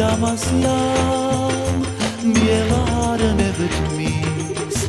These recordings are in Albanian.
Llamas jam Mielare nevet mis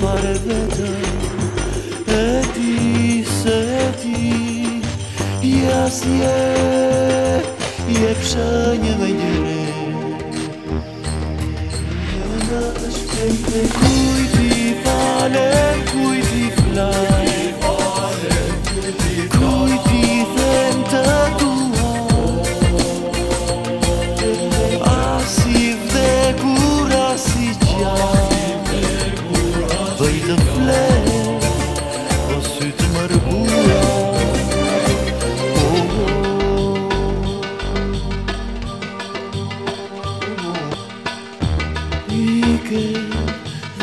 Fare vete Etis, etis Jas je Je pšenje me njere Kuj t'i falen, kuj t'i flan Kuj t'i falen, kuj t'i flan Kuj t'i them të dua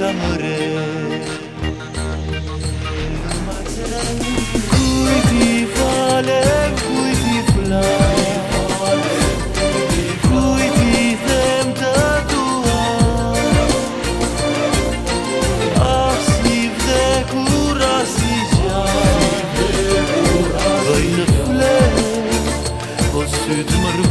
καμρέ Cuiti vale, cuiti flan süt mırı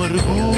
مربوط